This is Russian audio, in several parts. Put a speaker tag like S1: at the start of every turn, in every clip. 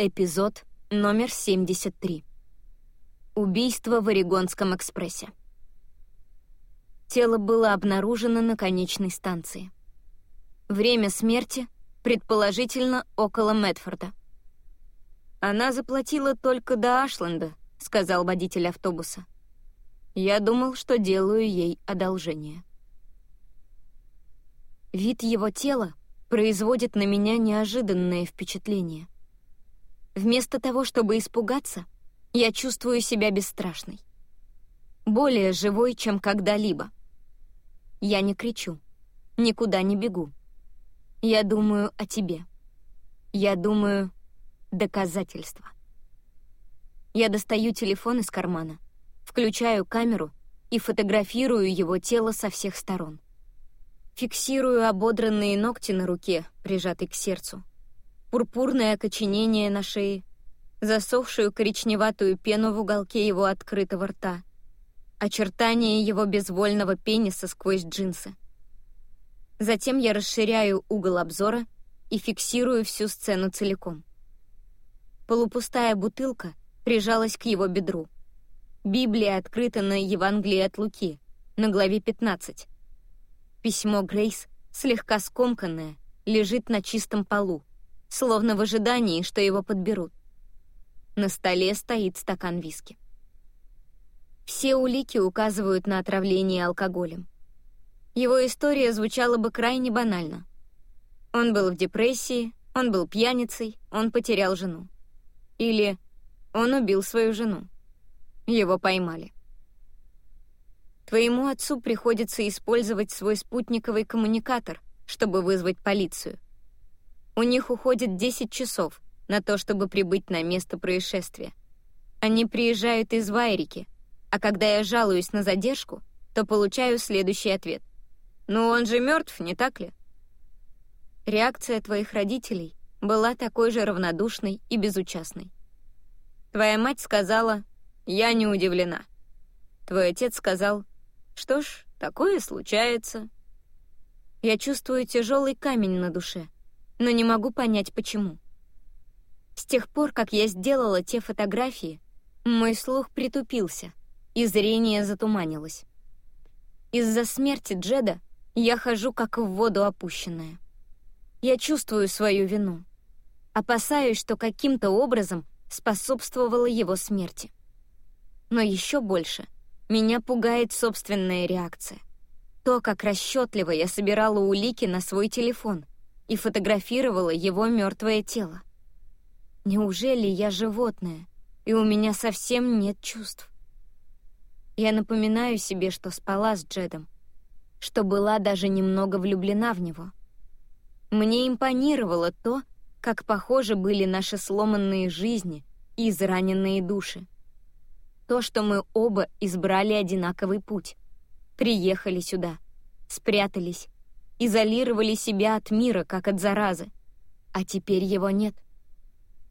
S1: Эпизод номер 73. Убийство в Орегонском экспрессе. Тело было обнаружено на конечной станции. Время смерти, предположительно, около Медфорда. «Она заплатила только до Ашленда», — сказал водитель автобуса. «Я думал, что делаю ей одолжение». Вид его тела производит на меня неожиданное впечатление. Вместо того, чтобы испугаться, я чувствую себя бесстрашной. Более живой, чем когда-либо. Я не кричу, никуда не бегу. Я думаю о тебе. Я думаю доказательства. Я достаю телефон из кармана, включаю камеру и фотографирую его тело со всех сторон. Фиксирую ободранные ногти на руке, прижатой к сердцу, пурпурное окоченение на шее, засохшую коричневатую пену в уголке его открытого рта, очертания его безвольного пениса сквозь джинсы. Затем я расширяю угол обзора и фиксирую всю сцену целиком. Полупустая бутылка прижалась к его бедру. Библия открыта на Евангелии от Луки, на главе 15. Письмо Грейс, слегка скомканное, лежит на чистом полу, словно в ожидании, что его подберут. На столе стоит стакан виски. Все улики указывают на отравление алкоголем. Его история звучала бы крайне банально. Он был в депрессии, он был пьяницей, он потерял жену. Или он убил свою жену. Его поймали. Твоему отцу приходится использовать свой спутниковый коммуникатор, чтобы вызвать полицию. У них уходит 10 часов на то, чтобы прибыть на место происшествия. Они приезжают из Вайрики, а когда я жалуюсь на задержку, то получаю следующий ответ. «Ну, он же мертв, не так ли?» Реакция твоих родителей была такой же равнодушной и безучастной. Твоя мать сказала «Я не удивлена». Твой отец сказал что ж, такое случается. Я чувствую тяжелый камень на душе, но не могу понять, почему. С тех пор, как я сделала те фотографии, мой слух притупился, и зрение затуманилось. Из-за смерти Джеда я хожу как в воду опущенная. Я чувствую свою вину. Опасаюсь, что каким-то образом способствовала его смерти. Но еще больше — меня пугает собственная реакция. То, как расчетливо я собирала улики на свой телефон и фотографировала его мертвое тело. Неужели я животное, и у меня совсем нет чувств? Я напоминаю себе, что спала с Джедом, что была даже немного влюблена в него. Мне импонировало то, как похожи были наши сломанные жизни и израненные души. То, что мы оба избрали одинаковый путь. Приехали сюда, спрятались, изолировали себя от мира, как от заразы. А теперь его нет.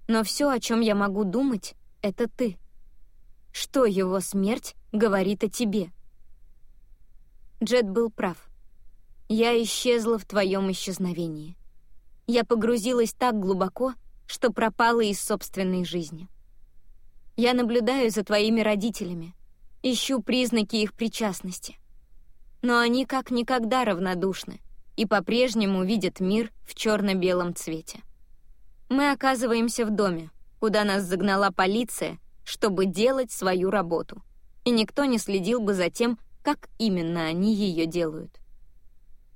S1: Но все, о чем я могу думать, — это ты. Что его смерть говорит о тебе? Джет был прав. Я исчезла в твоем исчезновении. Я погрузилась так глубоко, что пропала из собственной жизни. Я наблюдаю за твоими родителями, ищу признаки их причастности. Но они как никогда равнодушны и по-прежнему видят мир в черно-белом цвете. Мы оказываемся в доме, куда нас загнала полиция, чтобы делать свою работу, и никто не следил бы за тем, как именно они ее делают.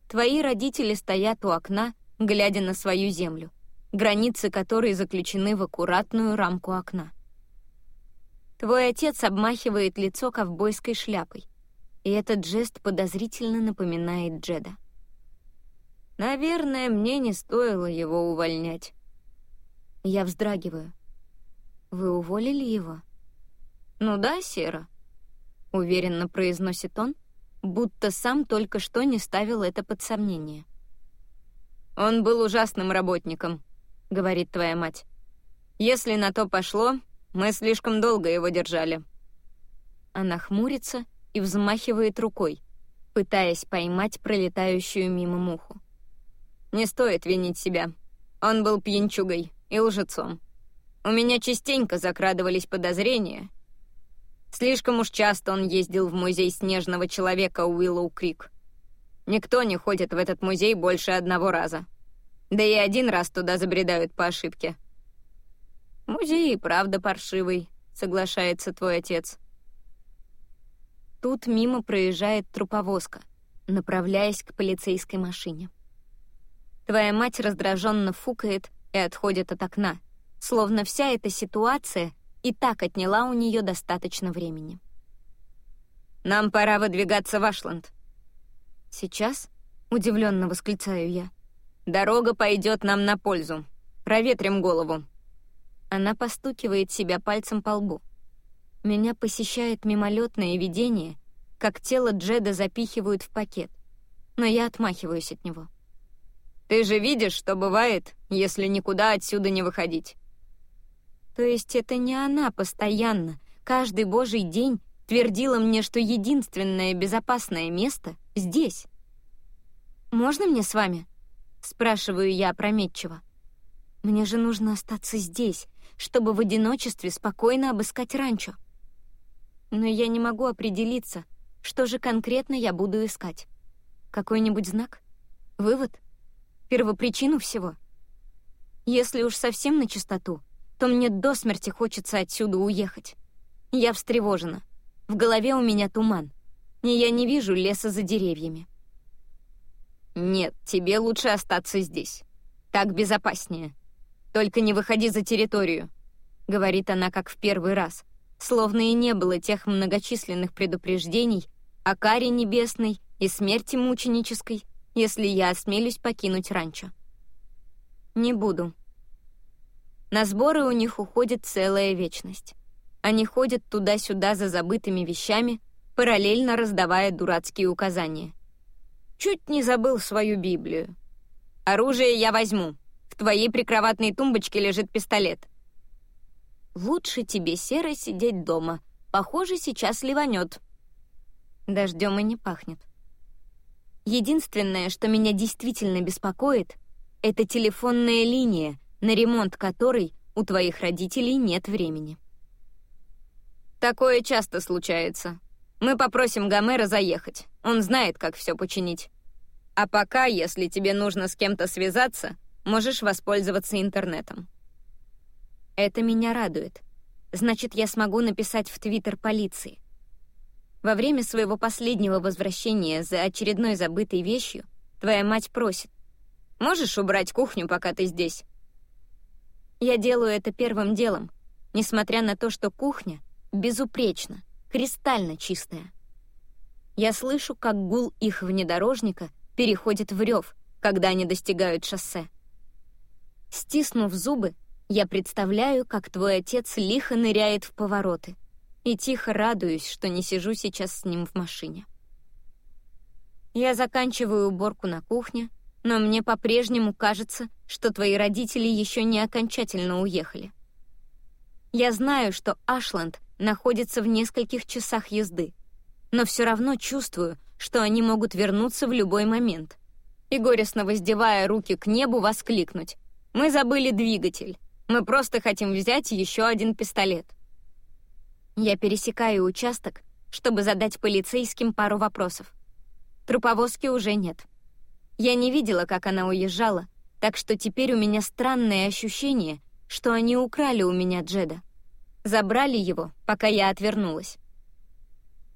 S1: Твои родители стоят у окна, глядя на свою землю, границы которой заключены в аккуратную рамку окна. Твой отец обмахивает лицо ковбойской шляпой, и этот жест подозрительно напоминает Джеда. Наверное, мне не стоило его увольнять. Я вздрагиваю. Вы уволили его? Ну да, Сера, уверенно произносит он, будто сам только что не ставил это под сомнение. Он был ужасным работником, говорит твоя мать. Если на то пошло, мы слишком долго его держали». Она хмурится и взмахивает рукой, пытаясь поймать пролетающую мимо муху. «Не стоит винить себя. Он был пьянчугой и лжецом. У меня частенько закрадывались подозрения. Слишком уж часто он ездил в музей снежного человека Уиллоу-Крик. Никто не ходит в этот музей больше одного раза. Да и один раз туда забредают по ошибке. «Музей и правда паршивый», — соглашается твой отец. Тут мимо проезжает труповозка, направляясь к полицейской машине. Твоя мать раздраженно фукает и отходит от окна, словно вся эта ситуация и так отняла у нее достаточно времени. «Нам пора выдвигаться в Ашланд», «Сейчас?» — удивленно восклицаю я. «Дорога пойдет нам на пользу. Проветрим голову». Она постукивает себя пальцем по лбу. Меня посещает мимолетное видение, как тело Джеда запихивают в пакет, но я отмахиваюсь от него. «Ты же видишь, что бывает, если никуда отсюда не выходить». То есть это не она постоянно, каждый божий день твердила мне, что единственное безопасное место здесь. «Можно мне с вами?» — спрашиваю я опрометчиво. «Мне же нужно остаться здесь, чтобы в одиночестве спокойно обыскать ранчо. Но я не могу определиться, что же конкретно я буду искать. Какой-нибудь знак? Вывод? Первопричину всего? Если уж совсем на чистоту, то мне до смерти хочется отсюда уехать. Я встревожена. В голове у меня туман и я не вижу леса за деревьями. «Нет, тебе лучше остаться здесь. Так безопаснее. Только не выходи за территорию», — говорит она как в первый раз, словно и не было тех многочисленных предупреждений о каре небесной и смерти мученической, если я осмелюсь покинуть ранчо. Не буду. На сборы у них уходит целая вечность. Они ходят туда-сюда за забытыми вещами, параллельно раздавая дурацкие указания. «Чуть не забыл свою Библию. Оружие я возьму. В твоей прикроватной тумбочке лежит пистолет». «Лучше тебе, Серый, сидеть дома. Похоже, сейчас ливанет». Дождем и не пахнет. Единственное, что меня действительно беспокоит, это телефонная линия, на ремонт которой у твоих родителей нет времени. «Такое часто случается», мы попросим Гомера заехать. Он знает, как все починить. А пока, если тебе нужно с кем-то связаться, можешь воспользоваться интернетом. Это меня радует. Значит, я смогу написать в Твиттер полиции. Во время своего последнего возвращения за очередной забытой вещью твоя мать просит. «Можешь убрать кухню, пока ты здесь?» Я делаю это первым делом, несмотря на то, что кухня безупречна, кристально чистая. Я слышу, как гул их внедорожника переходит в рев, когда они достигают шоссе. Стиснув зубы, я представляю, как твой отец лихо ныряет в повороты, и тихо радуюсь, что не сижу сейчас с ним в машине. Я заканчиваю уборку на кухне, но мне по-прежнему кажется, что твои родители еще не окончательно уехали. Я знаю, что Ашланд находится в нескольких часах езды, но все равно чувствую, что они могут вернуться в любой момент. И горестно воздевая руки к небу, воскликнуть. «Мы забыли двигатель. Мы просто хотим взять еще один пистолет». Я пересекаю участок, чтобы задать полицейским пару вопросов. Труповозки уже нет. Я не видела, как она уезжала, так что теперь у меня странное ощущение, что они украли у меня Джеда. Забрали его, пока я отвернулась.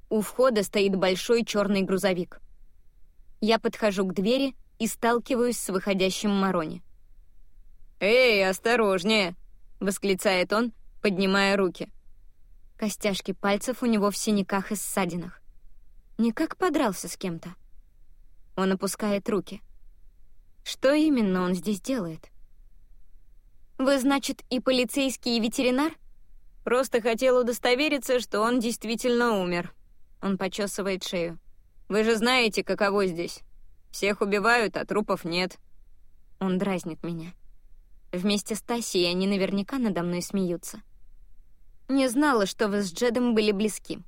S1: У входа стоит большой черный грузовик. Я подхожу к двери и сталкиваюсь с выходящим Марони. «Эй, осторожнее!» — восклицает он, поднимая руки. Костяшки пальцев у него в синяках и ссадинах. Никак подрался с кем-то. Он опускает руки. Что именно он здесь делает? «Вы, значит, и полицейский, и ветеринар?» Просто хотел удостовериться, что он действительно умер. Он почесывает шею. Вы же знаете, каково здесь. Всех убивают, а трупов нет. Он дразнит меня. Вместе с Тасей они наверняка надо мной смеются. Не знала, что вы с Джедом были близки.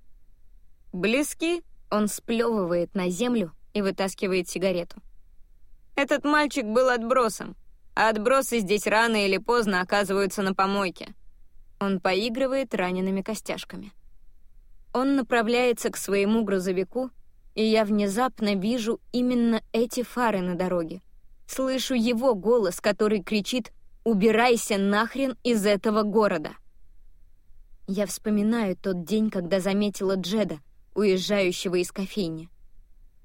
S1: Близки? Он сплевывает на землю и вытаскивает сигарету. Этот мальчик был отбросом, а отбросы здесь рано или поздно оказываются на помойке. Он поигрывает ранеными костяшками. Он направляется к своему грузовику, и я внезапно вижу именно эти фары на дороге. Слышу его голос, который кричит «Убирайся нахрен из этого города!» Я вспоминаю тот день, когда заметила Джеда, уезжающего из кофейни.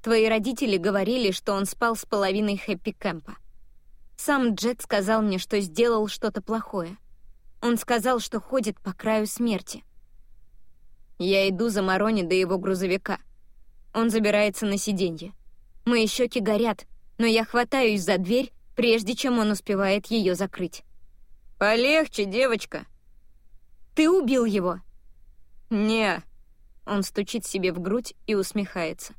S1: Твои родители говорили, что он спал с половиной хэппи-кэмпа. Сам Джед сказал мне, что сделал что-то плохое. Он сказал, что ходит по краю смерти. Я иду за Марони до его грузовика. Он забирается на сиденье. Мои щеки горят, но я хватаюсь за дверь, прежде чем он успевает ее закрыть. «Полегче, девочка!» Ты убил его?» «Не». Он стучит себе в грудь и усмехается.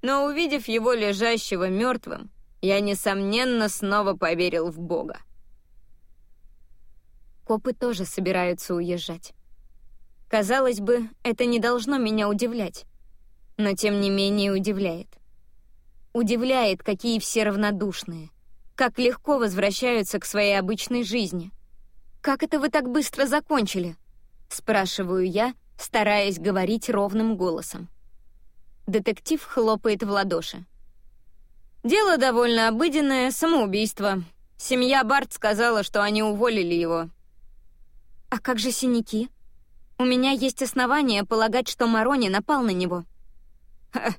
S1: Но увидев его лежащего мертвым, я, несомненно, снова поверил в Бога. Копы тоже собираются уезжать. Казалось бы, это не должно меня удивлять, но тем не менее удивляет. Удивляет, какие все равнодушные, как легко возвращаются к своей обычной жизни — «Как это вы так быстро закончили?» — спрашиваю я, стараясь говорить ровным голосом. Детектив хлопает в ладоши. «Дело довольно обыденное, самоубийство. Семья Барт сказала, что они уволили его». «А как же синяки? У меня есть основания полагать, что Марони напал на него». «Ха,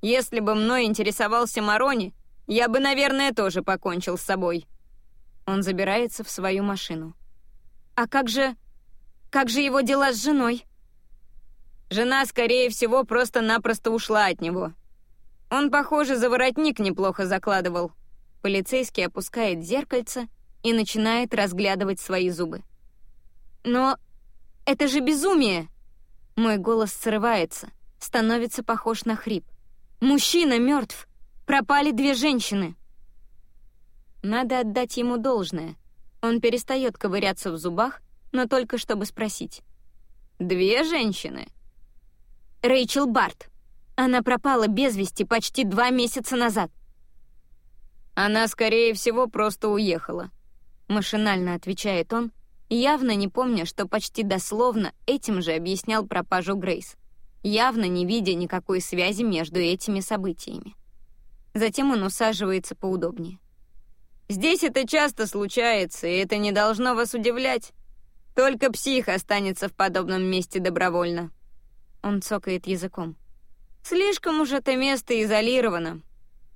S1: если бы мной интересовался Марони, я бы, наверное, тоже покончил с собой». Он забирается в свою машину. А как же... как же его дела с женой? Жена, скорее всего, просто-напросто ушла от него. Он, похоже, за воротник неплохо закладывал. Полицейский опускает зеркальце и начинает разглядывать свои зубы. Но это же безумие! Мой голос срывается, становится похож на хрип. Мужчина мертв. Пропали две женщины. Надо отдать ему должное. Он перестает ковыряться в зубах, но только чтобы спросить. «Две женщины?» «Рэйчел Барт. Она пропала без вести почти два месяца назад». «Она, скорее всего, просто уехала», — машинально отвечает он, явно не помня, что почти дословно этим же объяснял пропажу Грейс, явно не видя никакой связи между этими событиями. Затем он усаживается поудобнее. Здесь это часто случается, и это не должно вас удивлять. Только псих останется в подобном месте добровольно. Он цокает языком. Слишком уж это место изолировано.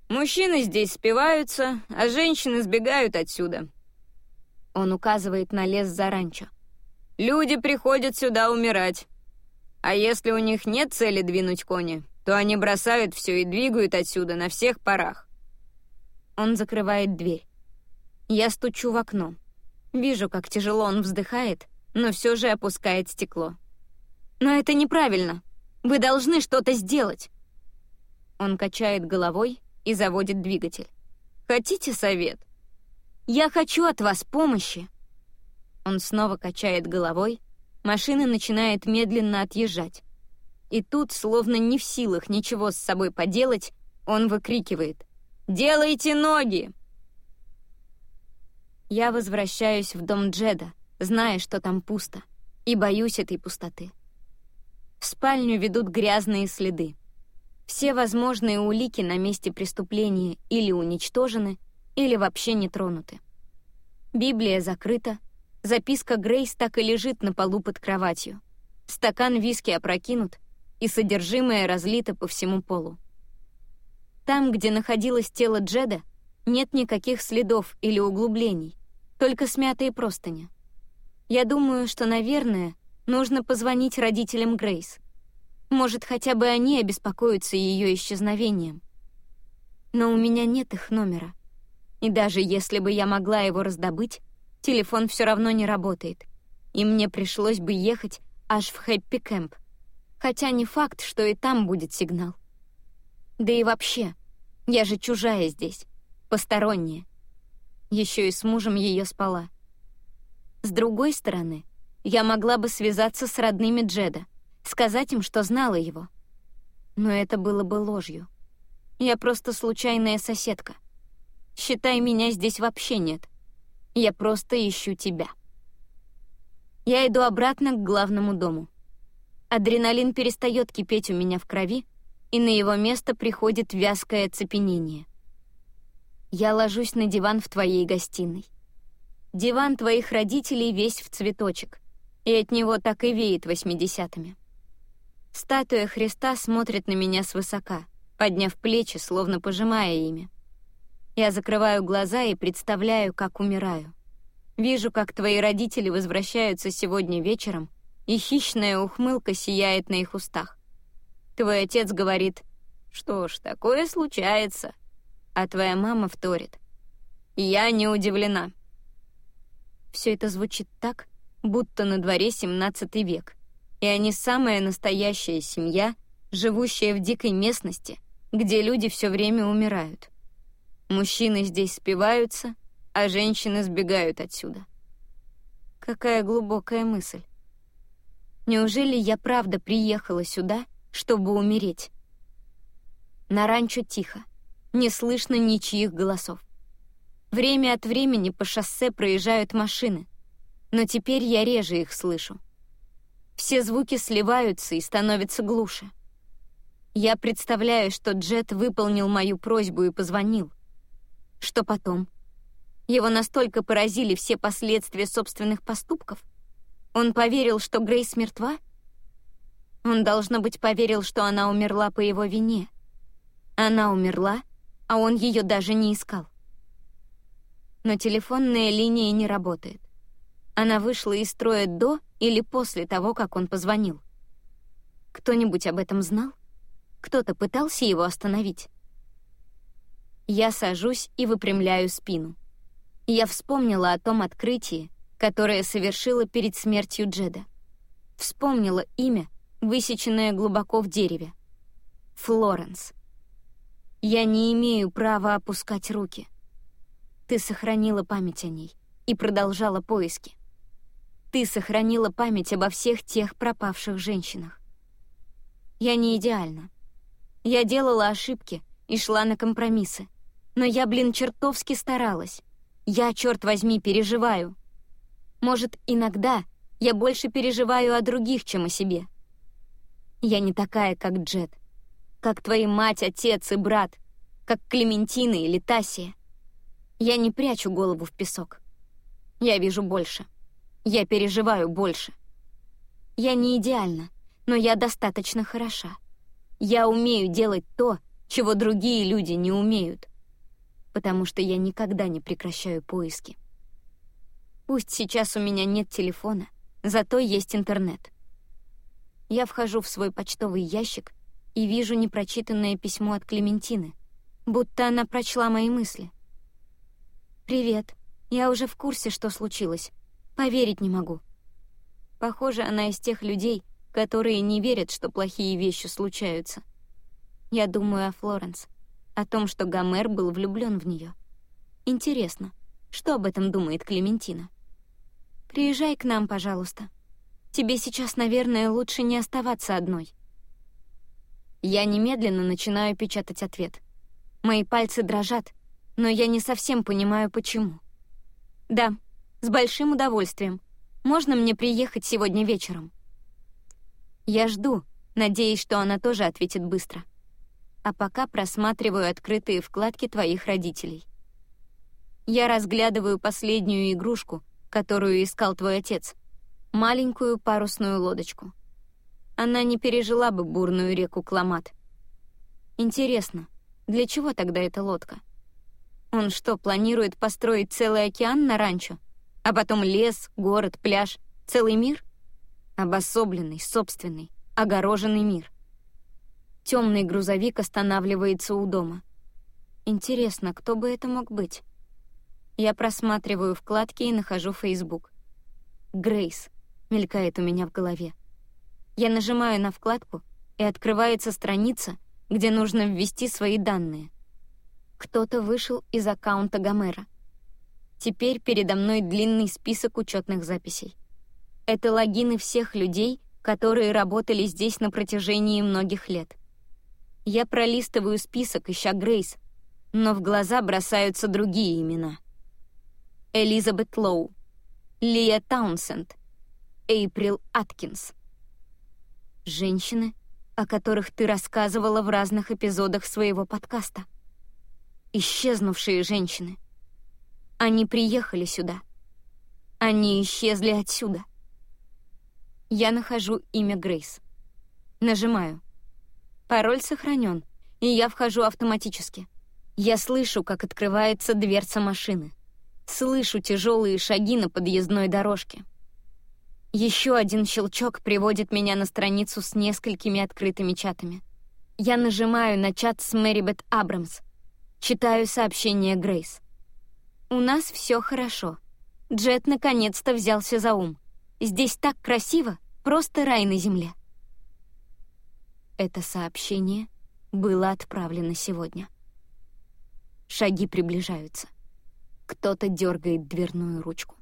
S1: Мужчины здесь спиваются, а женщины сбегают отсюда. Он указывает на лес за ранчо. Люди приходят сюда умирать. А если у них нет цели двинуть кони, то они бросают все и двигают отсюда на всех парах. Он закрывает дверь. Я стучу в окно. Вижу, как тяжело он вздыхает, но все же опускает стекло. «Но это неправильно. Вы должны что-то сделать». Он качает головой и заводит двигатель. «Хотите совет?» «Я хочу от вас помощи». Он снова качает головой, машина начинает медленно отъезжать. И тут, словно не в силах ничего с собой поделать, он выкрикивает «Делайте ноги!» Я возвращаюсь в дом Джеда, зная, что там пусто, и боюсь этой пустоты. В спальню ведут грязные следы. Все возможные улики на месте преступления или уничтожены, или вообще не тронуты. Библия закрыта, записка Грейс так и лежит на полу под кроватью. Стакан виски опрокинут, и содержимое разлито по всему полу. Там, где находилось тело Джеда, нет никаких следов или углублений, только смятые простыни. Я думаю, что, наверное, нужно позвонить родителям Грейс. Может, хотя бы они обеспокоятся ее исчезновением. Но у меня нет их номера. И даже если бы я могла его раздобыть, телефон все равно не работает, и мне пришлось бы ехать аж в Хэппи Кэмп. Хотя не факт, что и там будет сигнал. Да и вообще, я же чужая здесь посторонняя. Еще и с мужем ее спала. С другой стороны, я могла бы связаться с родными Джеда, сказать им, что знала его. Но это было бы ложью. Я просто случайная соседка. Считай, меня здесь вообще нет. Я просто ищу тебя. Я иду обратно к главному дому. Адреналин перестает кипеть у меня в крови, и на его место приходит вязкое оцепенение. Я ложусь на диван в твоей гостиной. Диван твоих родителей весь в цветочек, и от него так и веет восьмидесятыми. Статуя Христа смотрит на меня свысока, подняв плечи, словно пожимая ими. Я закрываю глаза и представляю, как умираю. Вижу, как твои родители возвращаются сегодня вечером, и хищная ухмылка сияет на их устах. Твой отец говорит, «Что ж, такое случается», а твоя мама вторит. «Я не удивлена». Все это звучит так, будто на дворе 17 век, и они самая настоящая семья, живущая в дикой местности, где люди все время умирают. Мужчины здесь спиваются, а женщины сбегают отсюда. Какая глубокая мысль. Неужели я правда приехала сюда, чтобы умереть? На ранчо тихо, не слышно ничьих голосов. Время от времени по шоссе проезжают машины, но теперь я реже их слышу. Все звуки сливаются и становятся глуше. Я представляю, что Джет выполнил мою просьбу и позвонил. Что потом? Его настолько поразили все последствия собственных поступков? Он поверил, что Грейс мертва? Он, должно быть, поверил, что она умерла по его вине. Она умерла, а он ее даже не искал. Но телефонная линия не работает. Она вышла из строя до или после того, как он позвонил. Кто-нибудь об этом знал? Кто-то пытался его остановить? Я сажусь и выпрямляю спину. Я вспомнила о том открытии, которое совершила перед смертью Джеда. Вспомнила имя, высеченное глубоко в дереве. Флоренс. Я не имею права опускать руки. Ты сохранила память о ней и продолжала поиски. Ты сохранила память обо всех тех пропавших женщинах. Я не идеальна. Я делала ошибки и шла на компромиссы. Но я, блин, чертовски старалась. Я, черт возьми, переживаю. Может, иногда я больше переживаю о других, чем о себе. Я не такая, как Джет. Как твои мать, отец и брат. Как Клементина или Тасия. Я не прячу голову в песок. Я вижу больше. Я переживаю больше. Я не идеальна, но я достаточно хороша. Я умею делать то, чего другие люди не умеют потому что я никогда не прекращаю поиски. Пусть сейчас у меня нет телефона, зато есть интернет. Я вхожу в свой почтовый ящик и вижу непрочитанное письмо от Клементины, будто она прочла мои мысли. «Привет. Я уже в курсе, что случилось. Поверить не могу». Похоже, она из тех людей, которые не верят, что плохие вещи случаются. Я думаю о Флоренс о том, что Гомер был влюблен в нее. Интересно, что об этом думает Клементина? «Приезжай к нам, пожалуйста. Тебе сейчас, наверное, лучше не оставаться одной». Я немедленно начинаю печатать ответ. Мои пальцы дрожат, но я не совсем понимаю, почему. «Да, с большим удовольствием. Можно мне приехать сегодня вечером?» Я жду, надеясь, что она тоже ответит быстро а пока просматриваю открытые вкладки твоих родителей. Я разглядываю последнюю игрушку, которую искал твой отец. Маленькую парусную лодочку. Она не пережила бы бурную реку Кламат. Интересно, для чего тогда эта лодка? Он что, планирует построить целый океан на ранчо? А потом лес, город, пляж, целый мир? Обособленный, собственный, огороженный мир. Темный грузовик останавливается у дома. Интересно, кто бы это мог быть? Я просматриваю вкладки и нахожу Facebook. «Грейс» мелькает у меня в голове. Я нажимаю на вкладку, и открывается страница, где нужно ввести свои данные. Кто-то вышел из аккаунта Гомера. Теперь передо мной длинный список учетных записей. Это логины всех людей, которые работали здесь на протяжении многих лет. Я пролистываю список, ища Грейс, но в глаза бросаются другие имена. Элизабет Лоу, Лия Таунсенд, Эйприл Аткинс. Женщины, о которых ты рассказывала в разных эпизодах своего подкаста. Исчезнувшие женщины. Они приехали сюда. Они исчезли отсюда. Я нахожу имя Грейс. Нажимаю. Пароль сохранен, и я вхожу автоматически. Я слышу, как открывается дверца машины. Слышу тяжелые шаги на подъездной дорожке. Еще один щелчок приводит меня на страницу с несколькими открытыми чатами. Я нажимаю на чат с Мэрибет Абрамс. Читаю сообщение Грейс. «У нас все хорошо. Джет наконец-то взялся за ум. Здесь так красиво, просто рай на земле». Это сообщение было отправлено сегодня. Шаги приближаются. Кто-то дергает дверную ручку.